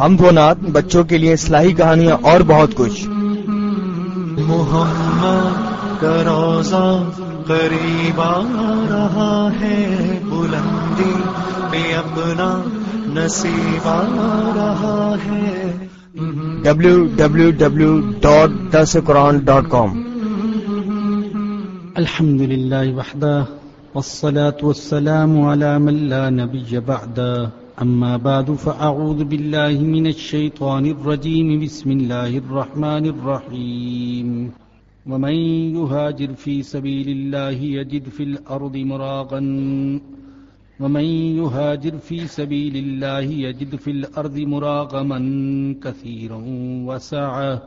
ہم دو نات بچوں کے لیے اصلاحی کہانیاں اور بہت کچھ۔ محمد کا روزہ قریب آ رہا ہے بلندی پہ اپنا نصیب آ رہا ہے۔ ڈبلو ڈبلو ڈبلو ڈاٹ درس قرآن ڈاٹ کام الحمد لله وحده والصلاة والسلام على من لا نبي بعده أما بعد، فأعوذ بالله من الشيطان الرجيم. بسم الله الرحمن الرحيم. ومن يهاجر في سبيل الله يجد في الأرض مراغا. ومن يهاجر في سبيل الله يجد في الأرض مراغما كثيرا وسعه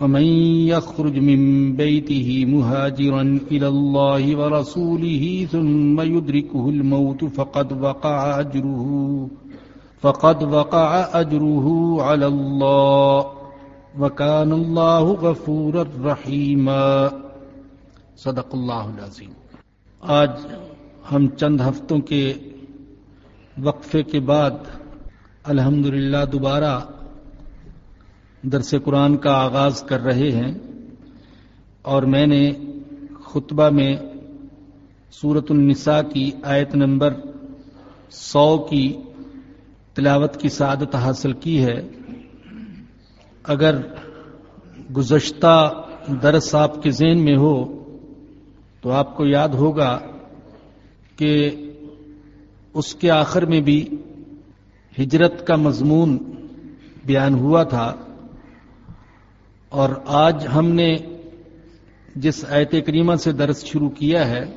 ومن يخرج من بيته مهاجرا إلى الله ورسوله ثم يدركه الموت فقد وقع أجره، فقد وقع أجره على الله وكان الله غفورا رحيما۔ صدق اللہ العظیم۔ آج ہم چند ہفتوں کے وقفے کے بعد الحمدللہ دوبارہ درس قرآن کا آغاز کر رہے ہیں اور میں نے خطبہ میں سورت النساء کی آیت نمبر سو کی تلاوت کی سعادت حاصل کی ہے۔ اگر گزشتہ درس آپ کے ذہن میں ہو تو آپ کو یاد ہوگا کہ اس کے آخر میں بھی ہجرت کا مضمون بیان ہوا تھا۔ اور آج ہم نے جس آیت کریمہ سے درس شروع کیا ہے،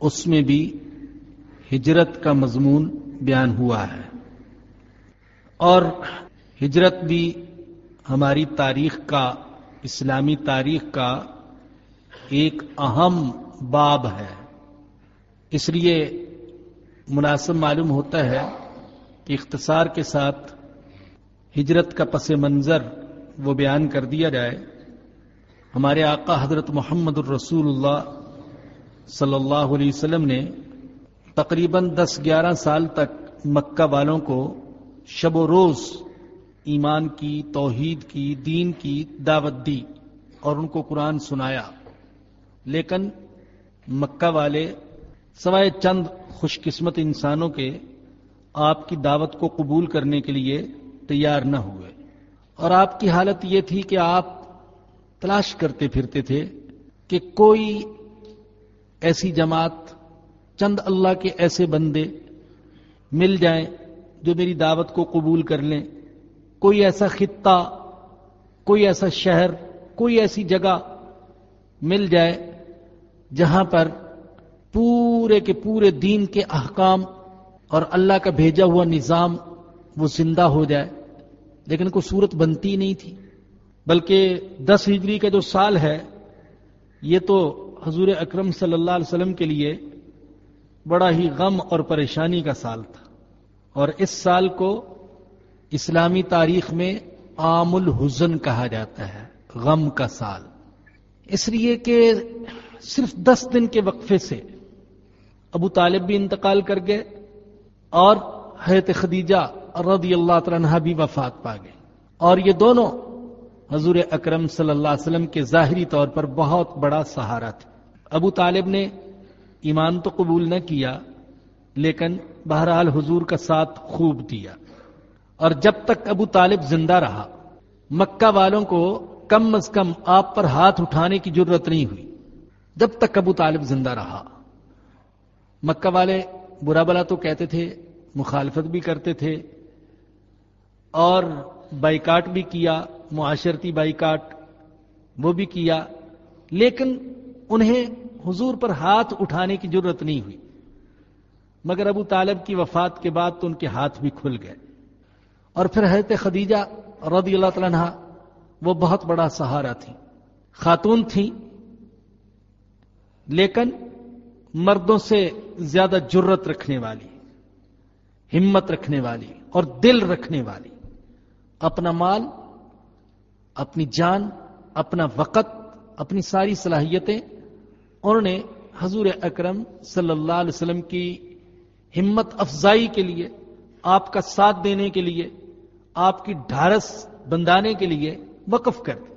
اس میں بھی ہجرت کا مضمون بیان ہوا ہے۔ اور ہجرت بھی ہماری تاریخ کا، اسلامی تاریخ کا ایک اہم باب ہے۔ اس لیے مناسب معلوم ہوتا ہے کہ اختصار کے ساتھ ہجرت کا پس منظر وہ بیان کر دیا جائے، ہمارے آقا حضرت محمد الرسول اللہ صلی اللہ علیہ وسلم نے تقریباً دس گیارہ سال تک مکہ والوں کو شب و روز ایمان کی، توحید کی، دین کی دعوت دی اور ان کو قرآن سنایا۔ لیکن مکہ والے سوائے چند خوش قسمت انسانوں کے آپ کی دعوت کو قبول کرنے کے لیے تیار نہ ہوئے۔ اور آپ کی حالت یہ تھی کہ آپ تلاش کرتے پھرتے تھے کہ کوئی ایسی جماعت چند اللہ کے ایسے بندے مل جائیں جو میری دعوت کو قبول کر لیں۔ کوئی ایسا خطہ، کوئی ایسا شہر، کوئی ایسی جگہ مل جائے جہاں پر پورے کے پورے دین کے احکام اور اللہ کا بھیجا ہوا نظام وہ زندہ ہو جائے۔ لیکن کوئی صورت بنتی نہیں تھی۔ بلکہ دس ہجری کا جو سال ہے، یہ تو حضور اکرم صلی اللہ علیہ وسلم کے لیے بڑا ہی غم اور پریشانی کا سال تھا۔ اور اس سال کو اسلامی تاریخ میں عام الحزن کہا جاتا ہے، غم کا سال۔ اس لیے کہ صرف دس دن کے وقفے سے ابو طالب بھی انتقال کر گئے اور حیرت خدیجہ رضی اللہ تعالیٰ بھی وفات پا گئے۔ اور یہ دونوں حضور اکرم صلی اللہ علیہ وسلم کے ظاہری طور پر بہت بڑا سہارا تھا ابو طالب نے ایمان تو قبول نہ کیا، لیکن بہرحال حضور کا ساتھ خوب دیا۔ اور جب تک ابو طالب زندہ رہا، مکہ والوں کو کم از کم آپ پر ہاتھ اٹھانے کی ضرورت نہیں ہوئی۔ جب تک ابو طالب زندہ رہا، مکہ والے برا بلا تو کہتے تھے، مخالفت بھی کرتے تھے اور بائیکاٹ بھی کیا، معاشرتی بائیکاٹ وہ بھی کیا، لیکن انہیں حضور پر ہاتھ اٹھانے کی ضرورت نہیں ہوئی۔ مگر ابو طالب کی وفات کے بعد تو ان کے ہاتھ بھی کھل گئے۔ اور پھر حضرت خدیجہ رضی اللہ تعالیٰ عنہ، وہ بہت بڑا سہارا تھی خاتون تھی لیکن مردوں سے زیادہ جرت رکھنے والی، ہمت رکھنے والی اور دل رکھنے والی۔ اپنا مال، اپنی جان، اپنا وقت، اپنی ساری صلاحیتیں۔ انہوں نے حضور اکرم صلی اللہ علیہ وسلم کی ہمت افزائی کے لیے، آپ کا ساتھ دینے کے لیے، آپ کی ڈھارس بندانے کے لیے وقف کر دی۔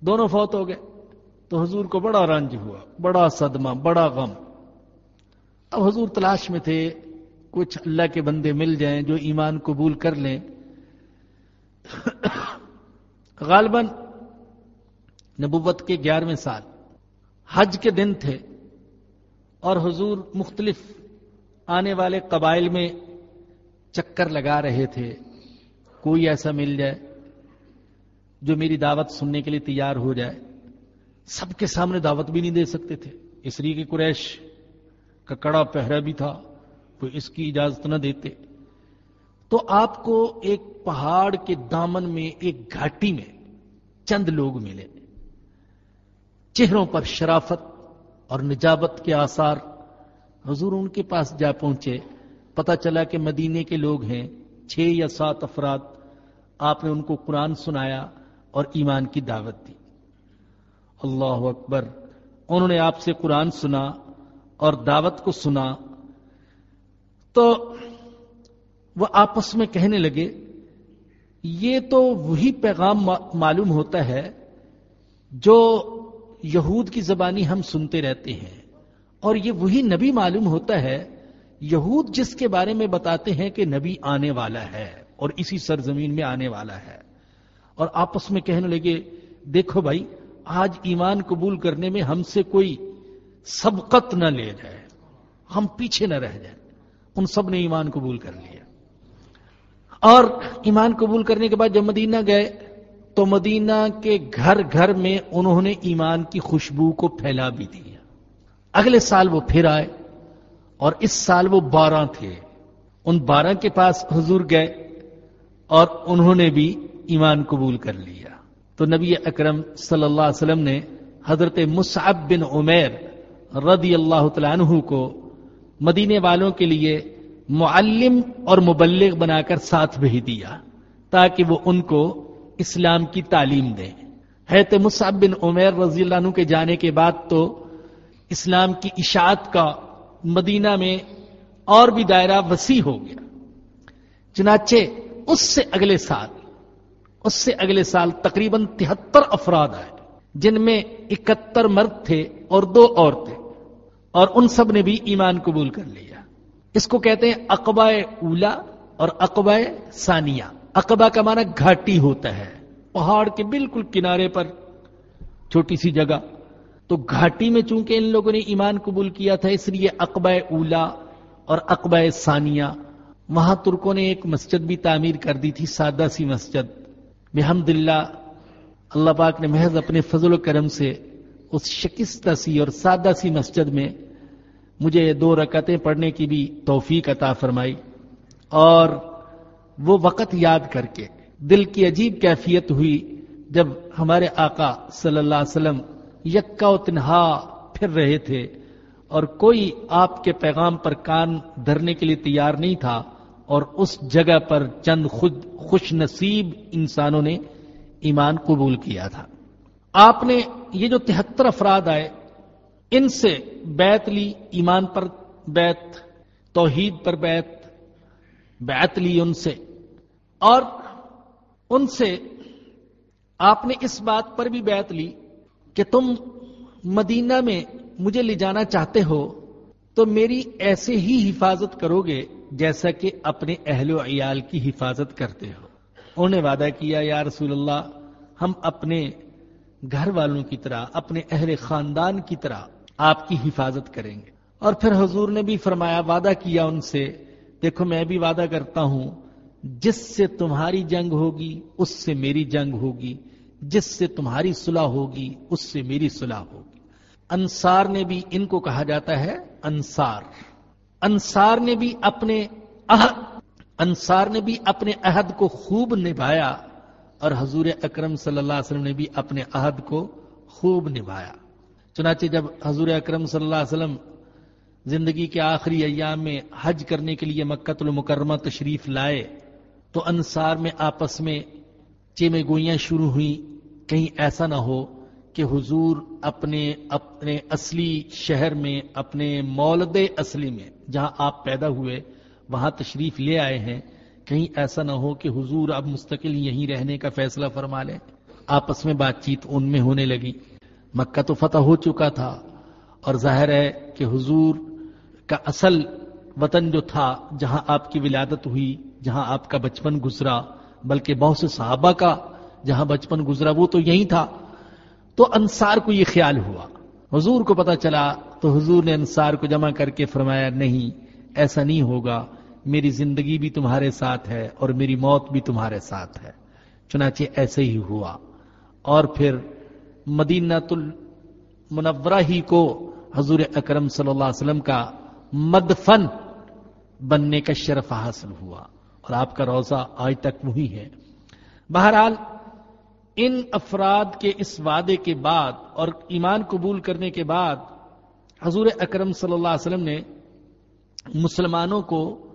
دونوں فوت ہو گئے۔ تو حضور کو بڑا رنج ہوا، بڑا صدمہ، بڑا غم۔ اب حضور تلاش میں تھے، کچھ اللہ کے بندے مل جائیں جو ایمان قبول کر لیں۔ غالباً نبوت کے گیارہویں سال حج کے دن تھے اور حضور مختلف آنے والے قبائل میں چکر لگا رہے تھے۔ کوئی ایسا مل جائے جو میری دعوت سننے کے لیے تیار ہو جائے۔ سب کے سامنے دعوت بھی نہیں دے سکتے تھے۔ اس لیے کہ قریش کا کڑا پہرا بھی تھا، وہ اس کی اجازت نہ دیتے۔ تو آپ کو ایک پہاڑ کے دامن میں ایک گھاٹی میں چند لوگ ملے۔ چہروں پر شرافت اور نجابت کے آثار حضور ان کے پاس جا پہنچے۔ پتا چلا کہ مدینے کے لوگ ہیں۔ چھ یا سات افراد آپ نے ان کو قرآن سنایا اور ایمان کی دعوت دی۔ اللہ اکبر، انہوں نے آپ سے قرآن سنا اور دعوت کو سنا۔ تو وہ آپس میں کہنے لگے یہ تو وہی پیغام معلوم ہوتا ہے جو یہود کی زبانی ہم سنتے رہتے ہیں۔ اور یہ وہی نبی معلوم ہوتا ہے، یہود جس کے بارے میں بتاتے ہیں کہ نبی آنے والا ہے اور اسی سرزمین میں آنے والا ہے۔ اور آپس میں کہنے لگے، دیکھو بھائی، آج ایمان قبول کرنے میں ہم سے کوئی سبقت نہ لے جائے۔ ہم پیچھے نہ رہ جائیں۔ ان سب نے ایمان قبول کر لیا۔ اور ایمان قبول کرنے کے بعد جب مدینہ گئے تو مدینہ کے گھر گھر میں انہوں نے ایمان کی خوشبو کو پھیلا بھی دیا۔ اگلے سال وہ پھر آئے اور اس سال وہ بارہ تھے۔ ان بارہ کے پاس حضور گئے اور انہوں نے بھی ایمان قبول کر لیا۔ تو نبی اکرم صلی اللہ علیہ وسلم نے حضرت مصعب بن عمیر رضی اللہ تعالیٰ عنہ کو مدینے والوں کے لیے معلم اور مبلغ بنا کر ساتھ بھیج دیا تاکہ وہ ان کو اسلام کی تعلیم دیں حیرت مصعب بن عمیر رضی اللہ عنہ کے جانے کے بعد تو اسلام کی اشاعت کا مدینہ میں اور بھی دائرہ وسیع ہو گیا۔ چنانچہ اس سے اگلے سال، اس سے اگلے سال تقریباً تہتر افراد آئے، جن میں اکہتر مرد تھے اور دو عورتیں، اور ان سب نے بھی ایمان قبول کر لیا۔ اس کو کہتے ہیں اقبا اولا اور اقبا ثانیہ۔ اقبا کا معنی گھاٹی ہوتا ہے۔ پہاڑ کے بالکل کنارے پر چھوٹی سی جگہ۔ تو گھاٹی میں چونکہ ان لوگوں نے ایمان قبول کیا تھا، اس لیے اقبا اولا اور اقبا ثانیہ۔ وہاں ترکوں نے ایک مسجد بھی تعمیر کر دی تھی، سادہ سی مسجد۔ بحمد اللہ اللہ پاک نے محض اپنے فضل و کرم سے اس شکستہ سی اور سادہ سی مسجد میں مجھے دو رکعتیں پڑھنے کی بھی توفیق عطا فرمائی اور وہ وقت یاد کر کے دل کی عجیب کیفیت ہوئی جب ہمارے آقا صلی اللہ علیہ وسلم یکا و تنہا پھر رہے تھے اور کوئی آپ کے پیغام پر کان دھرنے کے لیے تیار نہیں تھا اور اس جگہ پر چند خود خوش نصیب انسانوں نے ایمان قبول کیا تھا۔ آپ نے یہ جو تہتر افراد آئے ان سے بیت لی، ایمان پر بیت توحید پر بیت بیت لی ان سے۔ اور ان سے آپ نے اس بات پر بھی بیت لی کہ تم مدینہ میں مجھے لے جانا چاہتے ہو، تو میری ایسے ہی حفاظت کرو گے جیسا کہ اپنے اہل و عیال کی حفاظت کرتے ہو۔ انہوں نے وعدہ کیا، یا رسول اللہ، ہم اپنے گھر والوں کی طرح، اپنے اہل خاندان کی طرح آپ کی حفاظت کریں گے۔ اور پھر حضور نے بھی فرمایا، وعدہ کیا ان سے، دیکھو میں بھی وعدہ کرتا ہوں، جس سے تمہاری جنگ ہوگی، اس سے میری جنگ ہوگی، جس سے تمہاری صلح ہوگی، اس سے میری صلح ہوگی۔ انصار نے بھی ان کو کہا جاتا ہے، انصار۔ انصار نے بھی اپنے انصار نے بھی اپنے عہد کو خوب نبھایا، اور حضور اکرم صلی اللہ علیہ وسلم نے بھی اپنے عہد کو خوب نبھایا۔ چنانچہ جب حضور اکرم صلی اللہ علیہ وسلم زندگی کے آخری ایام میں حج کرنے کے لیے مکت المکرمہ تشریف لائے، تو انصار میں آپس میں چیمے گوئیاں شروع ہوئی کہیں ایسا نہ ہو کہ حضور اپنے اپنے اصلی شہر میں، اپنے مولد اصلی میں جہاں آپ پیدا ہوئے، وہاں تشریف لے آئے ہیں۔ کہیں ایسا نہ ہو کہ حضور اب مستقل یہیں رہنے کا فیصلہ فرما لیں آپس میں بات چیت ان میں ہونے لگی۔ مکہ تو فتح ہو چکا تھا اور ظاہر ہے کہ حضور کا اصل وطن جو تھا، جہاں آپ کی ولادت ہوئی، جہاں آپ کا بچپن گزرا، بلکہ بہت سے صحابہ کا جہاں بچپن گزرا، وہ تو یہی تھا۔ تو انصار کو یہ خیال ہوا۔ حضور کو پتا چلا تو حضور نے انصار کو جمع کر کے فرمایا، نہیں، ایسا نہیں ہوگا۔ میری زندگی بھی تمہارے ساتھ ہے اور میری موت بھی تمہارے ساتھ ہے۔ چنانچہ ایسے ہی ہوا۔ اور پھر مدینہ المنورہ ہی کو حضور اکرم صلی اللہ علیہ وسلم کا مدفن بننے کا شرف حاصل ہوا اور آپ کا روزہ آج تک وہی ہے۔ بہرحال، ان افراد کے اس وعدے کے بعد اور ایمان قبول کرنے کے بعد حضور اکرم صلی اللہ علیہ وسلم نے مسلمانوں کو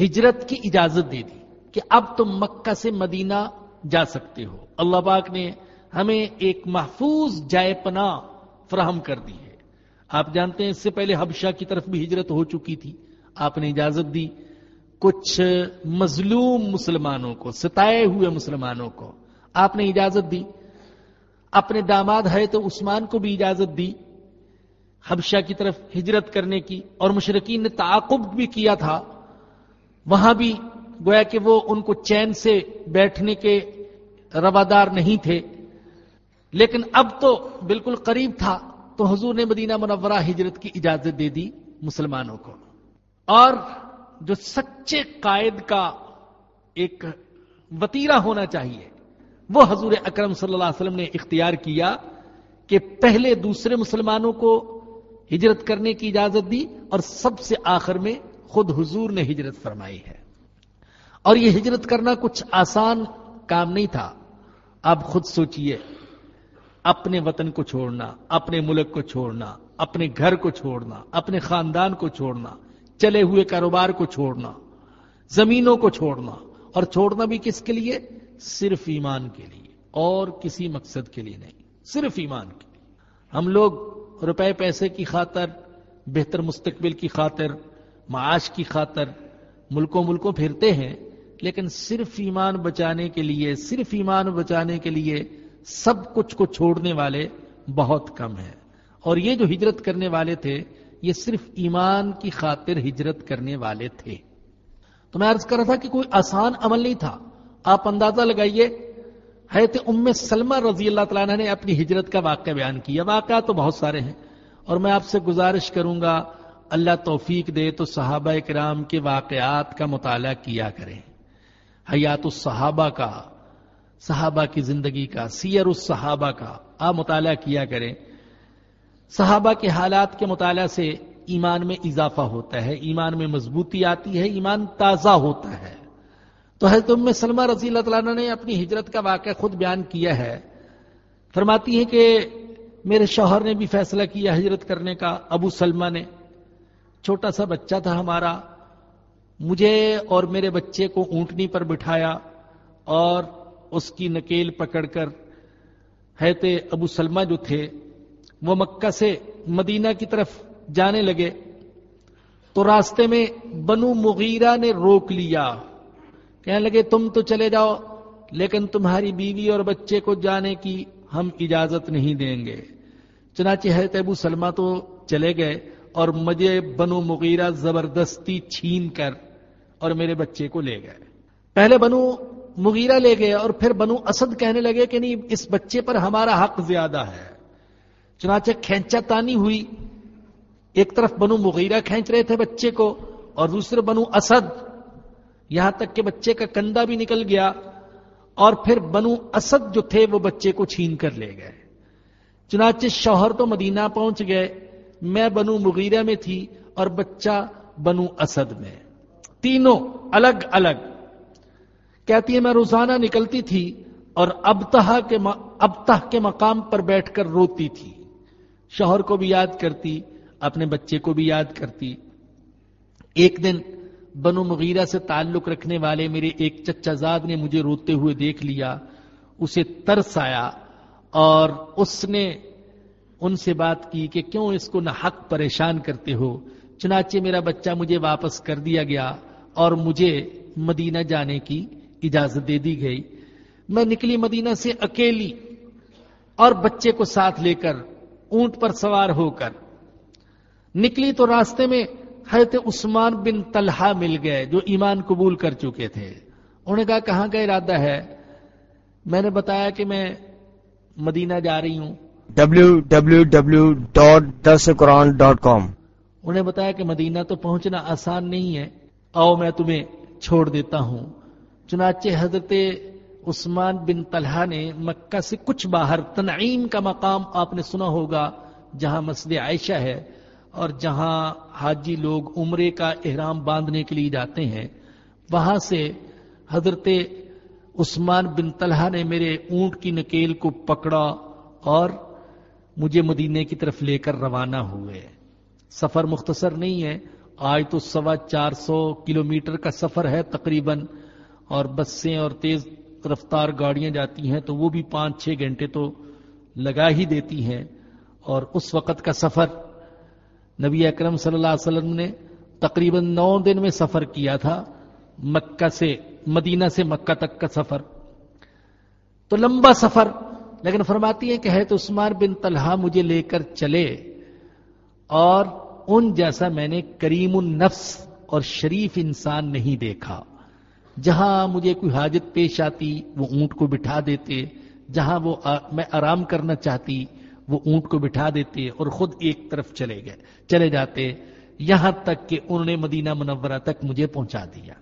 ہجرت کی اجازت دے دی کہ اب تم مکہ سے مدینہ جا سکتے ہو۔ اللہ پاک نے ہمیں ایک محفوظ جائے پناہ فراہم کر دی ہے۔ آپ جانتے ہیں اس سے پہلے حبشہ کی طرف بھی ہجرت ہو چکی تھی۔ آپ نے اجازت دی کچھ مظلوم مسلمانوں کو، ستائے ہوئے مسلمانوں کو۔ آپ نے اجازت دی۔ اپنے داماد ہے تو عثمان کو بھی اجازت دی۔ حبشہ کی طرف ہجرت کرنے کی اور مشرقین نے تعاقب بھی کیا تھا۔ وہاں بھی گویا کہ وہ ان کو چین سے بیٹھنے کے روادار نہیں تھے۔ لیکن اب تو بالکل قریب تھا تو حضور نے مدینہ منورہ ہجرت کی اجازت دے دی مسلمانوں کو۔ اور جو سچے قائد کا ایک وطیرہ ہونا چاہیے، وہ حضور اکرم صلی اللہ علیہ وسلم نے اختیار کیا کہ پہلے دوسرے مسلمانوں کو ہجرت کرنے کی اجازت دی اور سب سے آخر میں خود حضور نے ہجرت فرمائی ہے۔ اور یہ ہجرت کرنا کچھ آسان کام نہیں تھا۔ آپ خود سوچئے اپنے وطن کو چھوڑنا، اپنے ملک کو چھوڑنا، اپنے گھر کو چھوڑنا، اپنے خاندان کو چھوڑنا، چلے ہوئے کاروبار کو چھوڑنا، زمینوں کو چھوڑنا، اور چھوڑنا بھی کس کے لیے؟ صرف ایمان کے لیے، اور کسی مقصد کے لیے نہیں، صرف ایمان کے لیے۔ ہم لوگ روپے پیسے کی خاطر، بہتر مستقبل کی خاطر، معاش کی خاطر ملکوں ملکوں پھرتے ہیں، لیکن صرف ایمان بچانے کے لیے، صرف ایمان بچانے کے لیے سب کچھ کو چھوڑنے والے بہت کم ہیں۔ اور یہ جو ہجرت کرنے والے تھے، یہ صرف ایمان کی خاطر ہجرت کرنے والے تھے۔ تو میں عرض کر رہا تھا کہ کوئی آسان عمل نہیں تھا۔ آپ اندازہ لگائیے حیرت ام سلمہ رضی اللہ تعالیٰ نے اپنی ہجرت کا واقعہ بیان کیا۔ واقعہ تو بہت سارے ہیں۔ اور میں آپ سے گزارش کروں گا، اللہ توفیق دے تو صحابہ کرام کے واقعات کا مطالعہ کیا کریں۔ حیات الصحابہ کا صحابہ کی زندگی کا، سیر الصحابہ کا آپ مطالعہ کیا کریں۔ صحابہ کے حالات کے مطالعہ سے ایمان میں اضافہ ہوتا ہے، ایمان میں مضبوطی آتی ہے، ایمان تازہ ہوتا ہے۔ تو حضرت ام سلمہ رضی اللہ تعالیٰ نے اپنی ہجرت کا واقعہ خود بیان کیا ہے۔ فرماتی ہے کہ میرے شوہر نے بھی فیصلہ کیا ہجرت کرنے کا، ابو سلمہ نے۔ چھوٹا سا بچہ تھا ہمارا، مجھے اور میرے بچے کو اونٹنی پر بٹھایا اور اس کی نکیل پکڑ کر حیرت ابو سلمہ جو تھے، وہ مکہ سے مدینہ کی طرف جانے لگے۔ تو راستے میں بنو مغیرہ نے روک لیا۔ کہنے لگے، تم تو چلے جاؤ، لیکن تمہاری بیوی اور بچے کو جانے کی ہم اجازت نہیں دیں گے۔ چنانچہ حضرت ابو سلمہ تو چلے گئے اور مجھے بنو مغیرہ زبردستی چھین کر اور میرے بچے کو لے گئے۔ پہلے بنو مغیرہ لے گئے اور پھر بنو اسد کہنے لگے کہ نہیں، اس بچے پر ہمارا حق زیادہ ہے۔ چنانچہ کھینچا تانی ہوئی۔ ایک طرف بنو مغیرہ کھینچ رہے تھے بچے کو اور دوسرے بنو اسد۔ یہاں تک کہ بچے کا کندھا بھی نکل گیا اور پھر بنو اسد جو تھے وہ بچے کو چھین کر لے گئے۔ چنانچہ شوہر تو مدینہ پہنچ گئے۔ میں بنو مغیرہ میں تھی اور بچہ بنو اسد میں۔ تینوں الگ الگ۔ کہتی ہے، میں روزانہ نکلتی تھی اور ابتہ کے ابتہ کے مقام پر بیٹھ کر روتی تھی۔ شوہر کو بھی یاد کرتی، اپنے بچے کو بھی یاد کرتی۔ ایک دن بنو مغیرہ سے تعلق رکھنے والے میرے ایک چچا زاد نے مجھے روتے ہوئے دیکھ لیا، اسے ترس آیا اور اس نے ان سے بات کی کہ کیوں اس کو نہ حق پریشان کرتے ہو؟ چنانچہ میرا بچہ مجھے واپس کر دیا گیا اور مجھے مدینہ جانے کی اجازت دے دی گئی۔ میں نکلی مدینہ سے اکیلی اور بچے کو ساتھ لے کر اونٹ پر سوار ہو کر۔ نکلی تو راستے میں حضرت عثمان بن طلحہ مل گئے جو ایمان قبول کر چکے تھے۔ انہوں نے کہا کہاں کا ارادہ ہے؟ میں نے بتایا کہ میں مدینہ جا رہی ہوں۔ W W W dot this Quran dot com انہیں بتایا کہ مدینہ تو پہنچنا آسان نہیں ہے۔ آؤ میں تمہیں چھوڑ دیتا ہوں۔ چنانچہ حضرت عثمان بن طلحہ نے مکہ سے کچھ باہر تنعیم کا مقام آپ نے سنا ہوگا، جہاں مسجد عائشہ ہے اور جہاں حاجی لوگ عمرے کا احرام باندھنے کے لیے جاتے ہیں۔ وہاں سے حضرت عثمان بن طلحہ نے میرے اونٹ کی نکیل کو پکڑا اور مجھے مدینے کی طرف لے کر روانہ ہوئے۔ سفر مختصر نہیں ہے، آج تو سوا چار سو کلو میٹر کا سفر ہے تقریباً۔ اور بسیں اور تیز رفتار گاڑیاں جاتی ہیں تو وہ بھی پانچ چھ گھنٹے تو لگا ہی دیتی ہیں۔ اور اس وقت کا سفر نبی اکرم صلی اللہ علیہ وسلم نے تقریباً نو دن میں سفر کیا تھا، مکہ سے، مدینہ سے مکہ تک کا سفر۔ تو لمبا سفر، لیکن فرماتی ہے کہ ہے تو عثمان بن طلحہ مجھے لے کر چلے اور ان جیسا میں نے کریم النفس اور شریف انسان نہیں دیکھا۔ جہاں مجھے کوئی حاجت پیش آتی، وہ اونٹ کو بٹھا دیتے، جہاں وہ میں آرام کرنا چاہتی، وہ اونٹ کو بٹھا دیتے اور خود ایک طرف چلے گئے، چلے جاتے۔ یہاں تک کہ انہوں نے مدینہ منورہ تک مجھے پہنچا دیا۔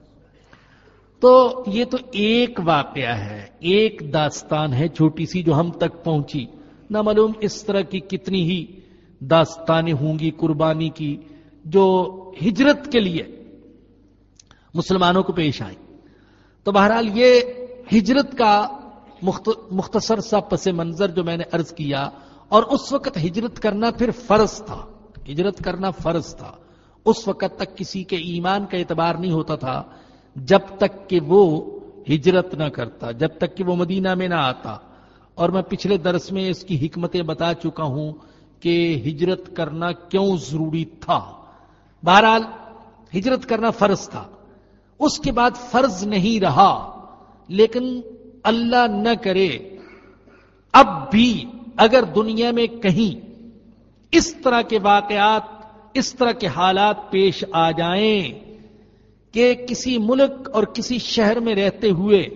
تو یہ تو ایک واقعہ ہے، ایک داستان ہے چھوٹی سی جو ہم تک پہنچی۔ نہ معلوم اس طرح کی کتنی ہی داستانیں ہوں گی قربانی کی جو ہجرت کے لیے مسلمانوں کو پیش آئی تو بہرحال یہ ہجرت کا مختصر سا پس منظر جو میں نے ارض کیا، اور اس وقت ہجرت کرنا پھر فرض تھا، ہجرت کرنا فرض تھا۔ اس وقت تک کسی کے ایمان کا اعتبار نہیں ہوتا تھا، جب تک کہ وہ ہجرت نہ کرتا، جب تک کہ وہ مدینہ میں نہ آتا۔ اور میں پچھلے درس میں اس کی حکمتیں بتا چکا ہوں کہ ہجرت کرنا کیوں ضروری تھا۔ بہرحال ہجرت کرنا فرض تھا۔ اس کے بعد فرض نہیں رہا، لیکن اللہ نہ کرے۔ اب بھی اگر دنیا میں کہیں اس طرح کے واقعات، اس طرح کے حالات پیش آ جائیں کہ کسی ملک اور کسی شہر میں رہتے ہوئے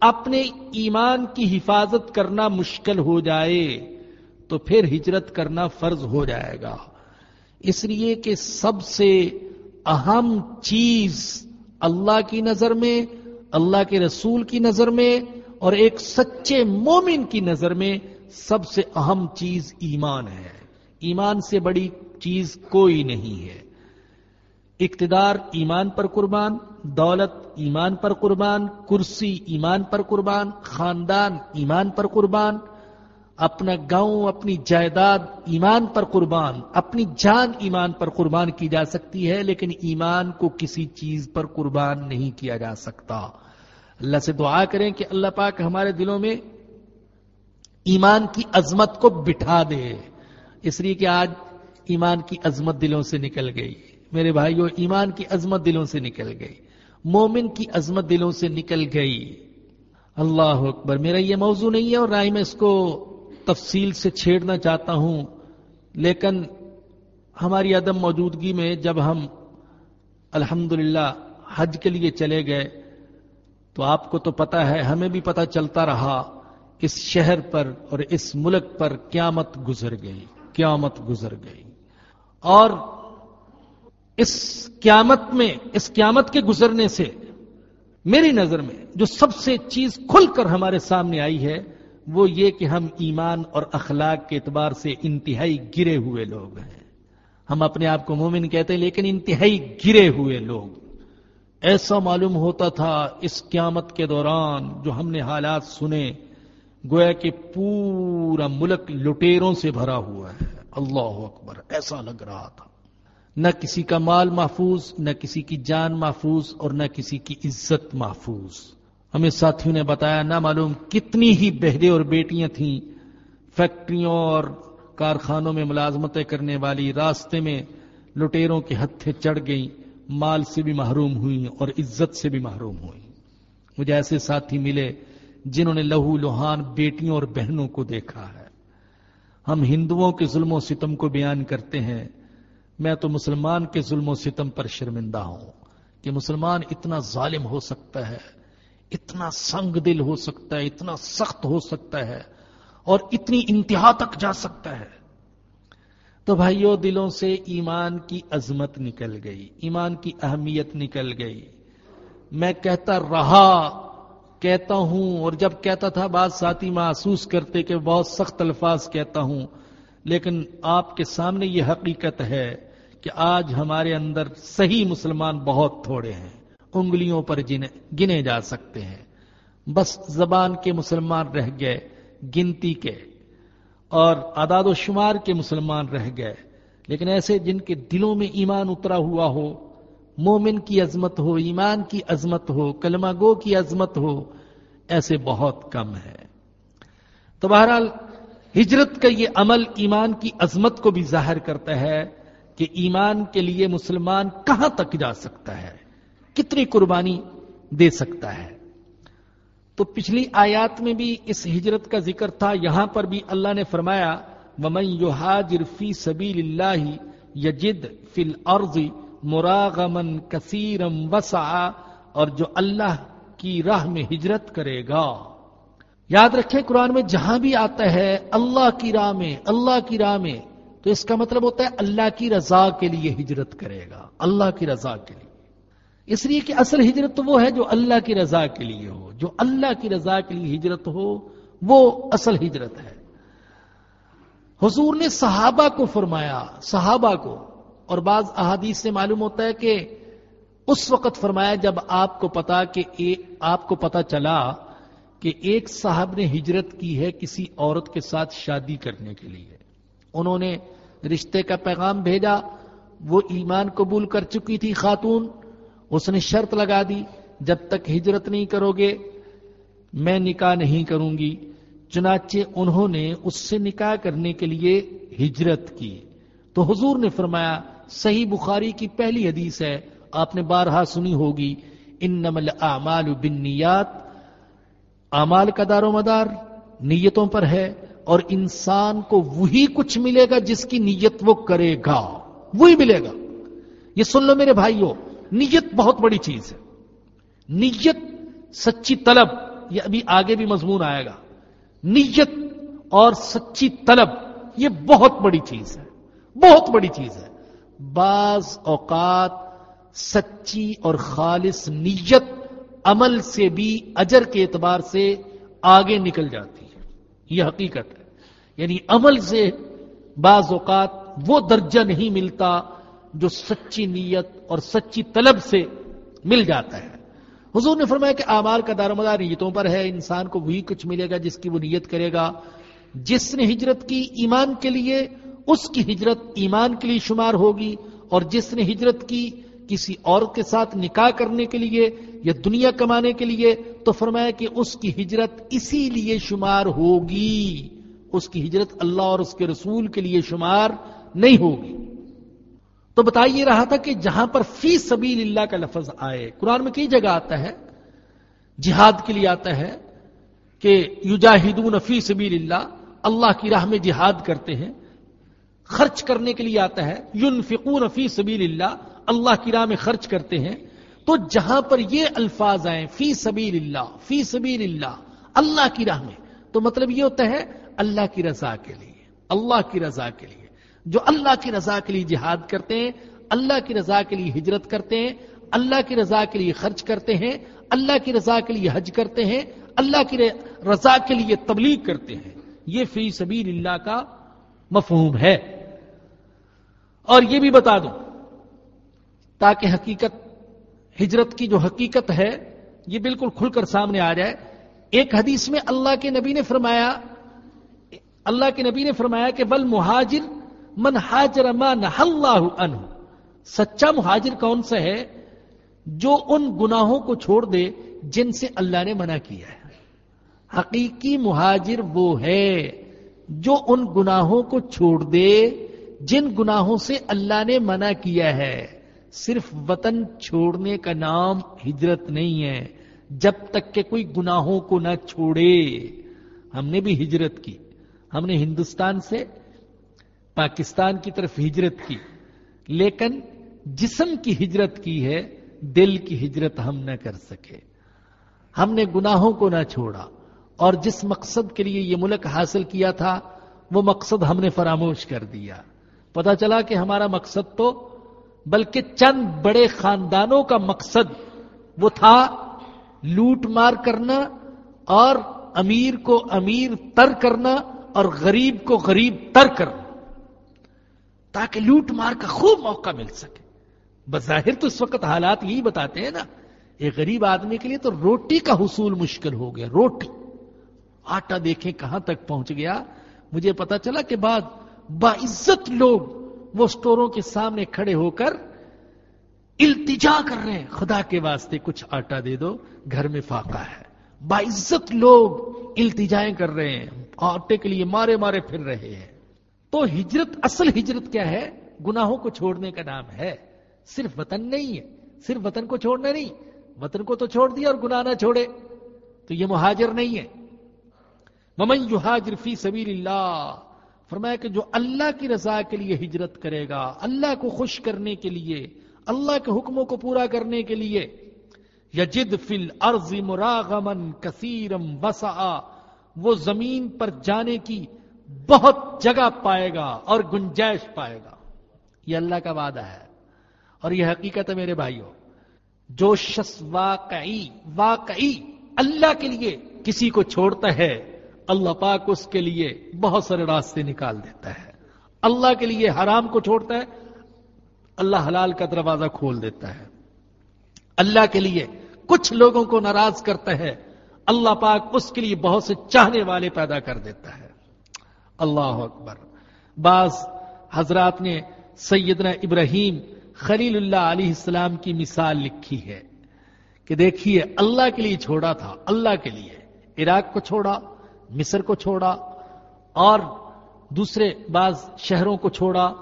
اپنے ایمان کی حفاظت کرنا مشکل ہو جائے، تو پھر ہجرت کرنا فرض ہو جائے گا۔ اس لیے کہ سب سے اہم چیز اللہ کی نظر میں، اللہ کے رسول کی نظر میں اور ایک سچے مومن کی نظر میں سب سے اہم چیز ایمان ہے۔ ایمان سے بڑی چیز کوئی نہیں ہے۔ اقتدار ایمان پر قربان، دولت ایمان پر قربان، کرسی ایمان پر قربان، خاندان ایمان پر قربان اپنا گاؤں، اپنی جائیداد ایمان پر قربان، اپنی جان ایمان پر قربان کی جا سکتی ہے، لیکن ایمان کو کسی چیز پر قربان نہیں کیا جا سکتا۔ اللہ سے دعا کریں کہ اللہ پاک ہمارے دلوں میں ایمان کی عظمت کو بٹھا دے۔ اس لیے کہ آج ایمان کی عظمت دلوں سے نکل گئی۔ میرے بھائیوں ایمان کی عظمت دلوں سے نکل گئی۔ مومن کی عظمت دلوں سے نکل گئی۔ اللہ اکبر، میرا یہ موضوع نہیں ہے اور رائے میں اس کو تفصیل سے چھیڑنا چاہتا ہوں، لیکن ہماری عدم موجودگی میں جب ہم الحمد حج کے لیے چلے گئے، تو آپ کو تو پتا ہے، ہمیں بھی پتا چلتا رہا اس شہر پر اور اس ملک پر قیامت گزر گئی، قیامت گزر گئی۔ اور اس قیامت میں، اس قیامت کے گزرنے سے میری نظر میں جو سب سے چیز کھل کر ہمارے سامنے آئی ہے وہ یہ کہ ہم ایمان اور اخلاق کے اعتبار سے انتہائی گرے ہوئے لوگ ہیں۔ ہم اپنے آپ کو مومن کہتے ہیں، لیکن انتہائی گرے ہوئے لوگ۔ ایسا معلوم ہوتا تھا اس قیامت کے دوران جو ہم نے حالات سنے، گویا کہ پورا ملک لٹیروں سے بھرا ہوا ہے۔ اللہ اکبر، ایسا لگ رہا تھا۔ نہ کسی کا مال محفوظ، نہ کسی کی جان محفوظ اور نہ کسی کی عزت محفوظ۔ ہمیں ساتھیوں نے بتایا، نہ معلوم کتنی ہی بہرے اور بیٹیاں تھیں۔ فیکٹریوں اور کارخانوں میں ملازمتیں کرنے والی راستے میں لٹیروں کے ہتھے چڑھ گئیں، مال سے بھی محروم ہوئی اور عزت سے بھی محروم ہوئی مجھے ایسے ساتھی ملے جنہوں نے لہو، لوہان، بیٹیوں اور بہنوں کو دیکھا ہے۔ ہم ہندوؤں کے ظلم و ستم کو بیان کرتے ہیں۔ میں تو مسلمان کے ظلم و ستم پر شرمندہ ہوں کہ مسلمان اتنا ظالم ہو سکتا ہے۔ اتنا سنگ دل ہو سکتا ہے، اتنا سخت ہو سکتا ہے اور اتنی انتہا تک جا سکتا ہے۔ تو بھائیوں دلوں سے ایمان کی عظمت نکل گئی، ایمان کی اہمیت نکل گئی۔ میں کہتا رہا، کہتا ہوں، اور جب کہتا تھا بعض ساتھی محسوس کرتے کہ بہت سخت الفاظ کہتا ہوں، لیکن آپ کے سامنے یہ حقیقت ہے کہ آج ہمارے اندر صحیح مسلمان بہت تھوڑے ہیں۔ انگلیوں پر گنے جا سکتے ہیں۔ بس زبان کے مسلمان رہ گئے، گنتی کے، اور اعداد و شمار کے مسلمان رہ گئے۔ لیکن ایسے جن کے دلوں میں ایمان اترا ہوا ہو، مومن کی عظمت ہو، ایمان کی عظمت ہو، کلمہ گو کی عظمت ہو، ایسے بہت کم ہے تو بہرحال، ہجرت کا یہ عمل ایمان کی عظمت کو بھی ظاہر کرتا ہے کہ ایمان کے لیے مسلمان کہاں تک جا سکتا ہے۔ کتنی قربانی دے سکتا ہے۔ تو پچھلی آیات میں بھی اس ہجرت کا ذکر تھا، یہاں پر بھی اللہ نے فرمایا، ومن یہاجر فی سبیل اللہ یجد فی الارض مراغمن کثیرم وسعا، اور جو اللہ کی راہ میں ہجرت کرے گا۔ یاد رکھیں، قرآن میں جہاں بھی آتا ہے، اللہ کی راہ میں، اللہ کی راہ میں، تو اس کا مطلب ہوتا ہے اللہ کی رضا کے لیے ہجرت کرے گا، اللہ کی رضا کے لیے۔ اس لیے کہ اصل ہجرت تو وہ ہے جو اللہ کی رضا کے لیے ہو، جو اللہ کی رضا کے لیے ہجرت ہو، وہ اصل ہجرت ہے۔ حضور نے صحابہ کو فرمایا، صحابہ کو، اور بعض احادیث سے معلوم ہوتا ہے کہ اس وقت فرمایا جب آپ کو پتا کہ آپ کو پتا چلا کہ ایک صاحب نے ہجرت کی ہے کسی عورت کے ساتھ شادی کرنے کے لیے۔ انہوں نے رشتے کا پیغام بھیجا، وہ ایمان قبول کر چکی تھی خاتون اس نے شرط لگا دی، جب تک ہجرت نہیں کرو گے، میں نکاح نہیں کروں گی۔ چنانچہ انہوں نے اس سے نکاح کرنے کے لیے ہجرت کی۔ تو حضور نے فرمایا، صحیح بخاری کی پہلی حدیث ہے، آپ نے بارہا سنی ہوگی ان نمل اعمال بنیات اعمال کا دار و مدار نیتوں پر ہے، اور انسان کو وہی کچھ ملے گا جس کی نیت وہ کرے گا۔ وہی ملے گا۔ یہ سن لو میرے بھائیوں نیت بہت بڑی چیز ہے۔ نیت سچی طلب، یہ ابھی آگے بھی مضمون آئے گا۔ نیت اور سچی طلب، یہ بہت بڑی چیز ہے۔ بہت بڑی چیز ہے۔ بعض اوقات سچی اور خالص نیت عمل سے بھی اجر کے اعتبار سے آگے نکل جاتی ہے۔ یہ حقیقت ہے۔ یعنی عمل سے بعض اوقات وہ درجہ نہیں ملتا جو سچی نیت اور سچی طلب سے مل جاتا ہے۔ حضور نے فرمایا کہ آمار کا دار مدار نیتوں پر ہے، انسان کو وہی کچھ ملے گا جس کی وہ نیت کرے گا۔ جس نے ہجرت کی ایمان کے لیے، اس کی ہجرت ایمان کے لیے شمار ہوگی اور جس نے ہجرت کی کسی اور کے ساتھ نکاح کرنے کے لیے یا دنیا کمانے کے لیے، تو فرمایا کہ اس کی ہجرت اسی لیے شمار ہوگی۔ اس کی ہجرت اللہ اور اس کے رسول کے لیے شمار نہیں ہوگی۔ تو بتائیے رہا تھا کہ جہاں پر فی سبیل اللہ کا لفظ آئے، قرآن میں کئی جگہ آتا ہے، جہاد کے لیے آتا ہے کہ یوجاہدون فی سبیل اللہ اللہ کی راہ میں جہاد کرتے ہیں، خرچ کرنے کے لیے آتا ہے یون فی سبیل اللہ اللہ کی راہ میں خرچ کرتے ہیں۔ تو جہاں پر یہ الفاظ آئے، فی سبیل اللہ، فی سبیل اللہ اللہ کی راہ میں، تو مطلب یہ ہوتا ہے، اللہ کی رضا کے لیے، اللہ کی رضا کے لیے۔ جو اللہ کی رضا کے لیے جہاد کرتے ہیں، اللہ کی رضا کے لیے ہجرت کرتے ہیں، اللہ کی رضا کے لیے خرچ کرتے ہیں، اللہ کی رضا کے لیے حج کرتے ہیں، اللہ کی رضا کے لیے تبلیغ کرتے ہیں۔ یہ فی سبیل اللہ کا مفہوم ہے۔ اور یہ بھی بتا دوں، تاکہ حقیقت، ہجرت کی جو حقیقت ہے، یہ بالکل کھل کر سامنے آ جائے۔ ایک حدیث میں اللہ کے نبی نے فرمایا، اللہ کے نبی نے فرمایا کہ بل مہاجر من حاجر ما نہ اللہ عنہ۔ سچا مہاجر کون سا ہے جو ان گناہوں کو چھوڑ دے جن سے اللہ نے منع کیا ہے۔ حقیقی مہاجر وہ ہے جو ان گناہوں کو چھوڑ دے جن گناہوں سے اللہ نے منع کیا ہے۔ صرف وطن چھوڑنے کا نام ہجرت نہیں ہے۔ جب تک کہ کوئی گناہوں کو نہ چھوڑے۔ ہم نے بھی ہجرت کی۔ ہم نے ہندوستان سے پاکستان کی طرف ہجرت کی۔ لیکن جسم کی ہجرت کی ہے، دل کی ہجرت ہم نہ کر سکے۔ ہم نے گناہوں کو نہ چھوڑا۔ اور جس مقصد کے لیے یہ ملک حاصل کیا تھا، وہ مقصد ہم نے فراموش کر دیا۔ پتا چلا کہ ہمارا مقصد تو بلکہ چند بڑے خاندانوں کا مقصد وہ تھا لوٹ مار کرنا اور امیر کو امیر تر کرنا اور غریب کو غریب تر کرنا۔ تاکہ لوٹ مار کا خوب موقع مل سکے۔ بظاہر تو اس وقت حالات یہی بتاتے ہیں نا ایک غریب آدمی کے لیے تو روٹی کا حصول مشکل ہو گیا، روٹی۔ آٹا دیکھیں کہاں تک پہنچ گیا، مجھے پتا چلا کہ بعد باعزت لوگ وہ سٹوروں کے سامنے کھڑے ہو کر التجا کر رہے ہیں۔ خدا کے واسطے کچھ آٹا دے دو، گھر میں فاقہ ہے۔ باعزت لوگ التجائیں کر رہے ہیں، آٹے کے لیے مارے مارے پھر رہے ہیں۔ تو ہجرت اصل ہجرت کیا ہے؟ گناہوں کو چھوڑنے کا نام ہے۔ صرف وطن نہیں ہے۔ صرف وطن کو چھوڑنا نہیں۔ وطن کو تو چھوڑ دیا اور گناہ نہ چھوڑے۔ تو یہ مہاجر نہیں ہے۔ ممن یہاجر فی سبیل اللہ فرمایا کہ جو اللہ کی رضا کے لیے ہجرت کرے گا، اللہ کو خوش کرنے کے لیے، اللہ کے حکموں کو پورا کرنے کے لیے، یجد فی الارض مراغمن کثیرم وسعا، وہ زمین پر جانے کی بہت جگہ پائے گا اور گنجائش پائے گا۔ یہ اللہ کا وعدہ ہے۔ اور یہ حقیقت ہے میرے بھائیوں جو شخص واقعی واقعی اللہ کے لیے کسی کو چھوڑتا ہے، اللہ پاک اس کے لیے بہت سارے راستے نکال دیتا ہے۔ اللہ کے لیے حرام کو چھوڑتا ہے، اللہ حلال کا دروازہ کھول دیتا ہے۔ اللہ کے لیے کچھ لوگوں کو ناراض کرتا ہے، اللہ پاک اس کے لیے بہت سے چاہنے والے پیدا کر دیتا ہے۔ اللہ اکبر۔ بعض حضرات نے سیدنا ابراہیم خلیل اللہ علیہ السلام کی مثال لکھی ہے کہ دیکھیے اللہ کے لیے چھوڑا تھا، اللہ کے لیے۔ عراق کو چھوڑا، مصر کو چھوڑا اور دوسرے بعض شہروں کو چھوڑا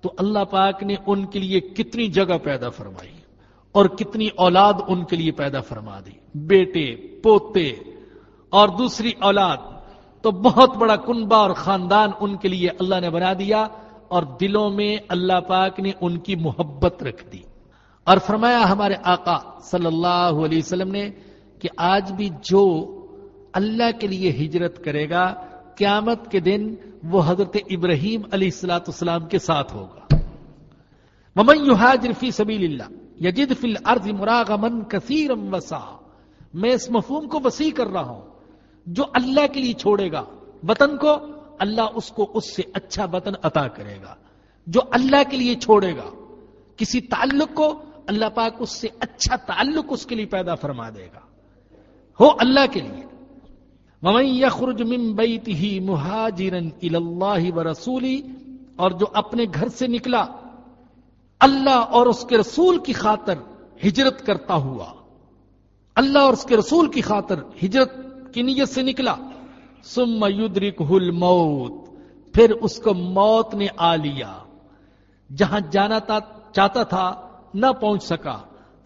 تو اللہ پاک نے ان کے لیے کتنی جگہ پیدا فرمائی اور کتنی اولاد ان کے لیے پیدا فرما دی۔ بیٹے، پوتے اور دوسری اولاد۔ تو بہت بڑا کنبا اور خاندان ان کے لیے اللہ نے بنا دیا اور دلوں میں اللہ پاک نے ان کی محبت رکھ دی۔ اور فرمایا ہمارے آقا صلی اللہ علیہ وسلم نے کہ آج بھی جو اللہ کے لیے ہجرت کرے گا، قیامت کے دن وہ حضرت ابراہیم علیہ السلاۃ السلام کے ساتھ ہوگا۔ ممن یحاجر فی سبیل اللہ یجد فی الارض مراغمن کثیرم وسا میں اس مفہوم کو وسیع کر رہا ہوں۔ جو اللہ کے لیے چھوڑے گا وطن کو، اللہ اس کو اس سے اچھا وطن عطا کرے گا۔ جو اللہ کے لیے چھوڑے گا کسی تعلق کو، اللہ پاک اس سے اچھا تعلق اس کے لیے پیدا فرما دے گا۔ ہو اللہ کے لیے۔ ممن یخرج من بیتہ مہاجرا الی اللہ ورسولی اور جو اپنے گھر سے نکلا، اللہ اور اس کے رسول کی خاطر ہجرت کرتا ہوا۔ اللہ اور اس کے رسول کی خاطر ہجرت کی نیت سے نکلا۔ ثم یدرکہ الموت، پھر اس کو موت نے آ لیا۔ جہاں جانا تا چاہتا تھا، نہ پہنچ سکا۔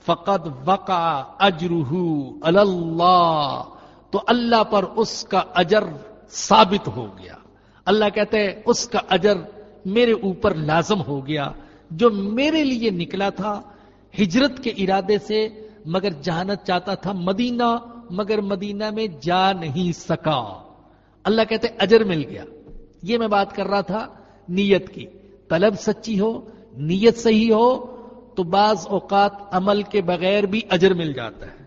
فقد وقع اجرہ اللہ تو اللہ پر اس کا اجر ثابت ہو گیا۔ اللہ کہتے ہیں، اس کا اجر میرے اوپر لازم ہو گیا۔ جو میرے لیے نکلا تھا، ہجرت کے ارادے سے، مگر جانا چاہتا تھا مدینہ مگر مدینہ میں جا نہیں سکا۔ اللہ کہتے اجر مل گیا۔ یہ میں بات کر رہا تھا نیت کی۔ طلب سچی ہو، نیت صحیح ہو، تو بعض اوقات عمل کے بغیر بھی اجر مل جاتا ہے۔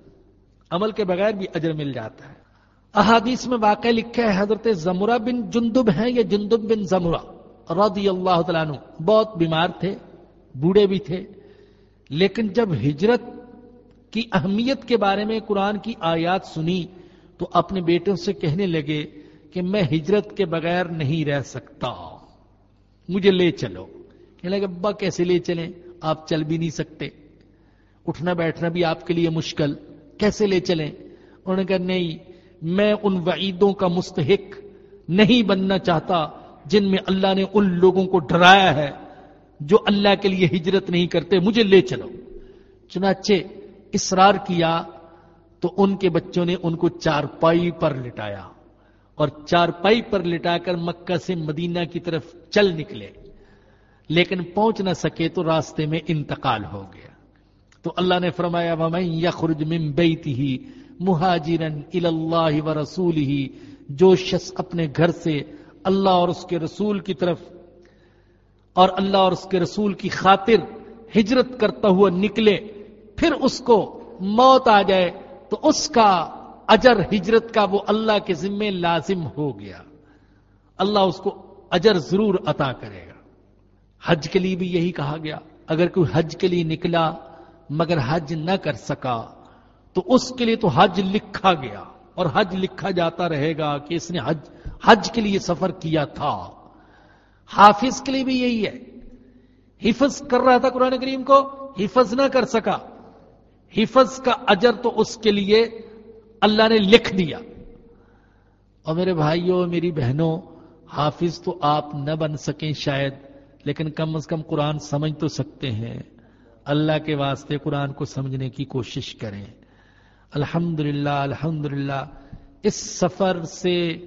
عمل کے بغیر بھی اجر مل جاتا ہے۔ احادیث میں واقع لکھا ہے، حضرت زمرہ بن جندب ہیں یا جندب بن زمرہ؟ رضی اللہ تعالیٰ عنہ۔ بہت بیمار تھے، بوڑھے بھی تھے، لیکن جب ہجرت کی اہمیت کے بارے میں قرآن کی آیات سنی تو اپنے بیٹوں سے کہنے لگے کہ میں ہجرت کے بغیر نہیں رہ سکتا۔ مجھے لے چلو۔ کہنے لگے، ابا کیسے لے چلیں؟ آپ چل بھی نہیں سکتے۔ اٹھنا بیٹھنا بھی آپ کے لیے مشکل۔ کیسے لے چلیں؟ انہوں نے کہا، نہیں، میں ان وعیدوں کا مستحق نہیں بننا چاہتا جن میں اللہ نے ان لوگوں کو ڈرایا ہے جو اللہ کے لیے ہجرت نہیں کرتے۔ مجھے لے چلو۔ چنانچہ اصرار کیا تو ان کے بچوں نے ان کو چارپائی پر لٹایا اور چارپائی پر لٹا کر مکہ سے مدینہ کی طرف چل نکلے۔ لیکن پہنچ نہ سکے تو راستے میں انتقال ہو گیا۔ تو اللہ نے فرمایا، وَمَن يَخْرُجْ مِن بَيْتِهِ مُهَاجِرًا إِلَى اللَّهِ وَرَسُولِهِ جو شخص اپنے گھر سے اللہ اور اس کے رسول کی طرف اور اللہ اور اس کے رسول کی خاطر ہجرت کرتا ہوا نکلے پھر اس کو موت آ جائے تو اس کا اجر ہجرت کا وہ اللہ کے ذمے لازم ہو گیا۔ اللہ اس کو اجر ضرور عطا کرے گا۔ حج کے لیے بھی یہی کہا گیا۔ اگر کوئی حج کے لیے نکلا مگر حج نہ کر سکا تو اس کے لیے تو حج لکھا گیا اور حج لکھا جاتا رہے گا کہ اس نے حج حج کے لیے سفر کیا تھا۔ حافظ کے لیے بھی یہی ہے۔ حفظ کر رہا تھا قرآن کریم کو، حفظ نہ کر سکا۔ حفظ کا اجر تو اس کے لیے اللہ نے لکھ دیا۔ اور میرے بھائیوں، میری بہنوں، حافظ تو آپ نہ بن سکیں شاید، لیکن کم از کم قرآن سمجھ تو سکتے ہیں۔ اللہ کے واسطے قرآن کو سمجھنے کی کوشش کریں۔ الحمد للہ الحمد للہ اس سفر سے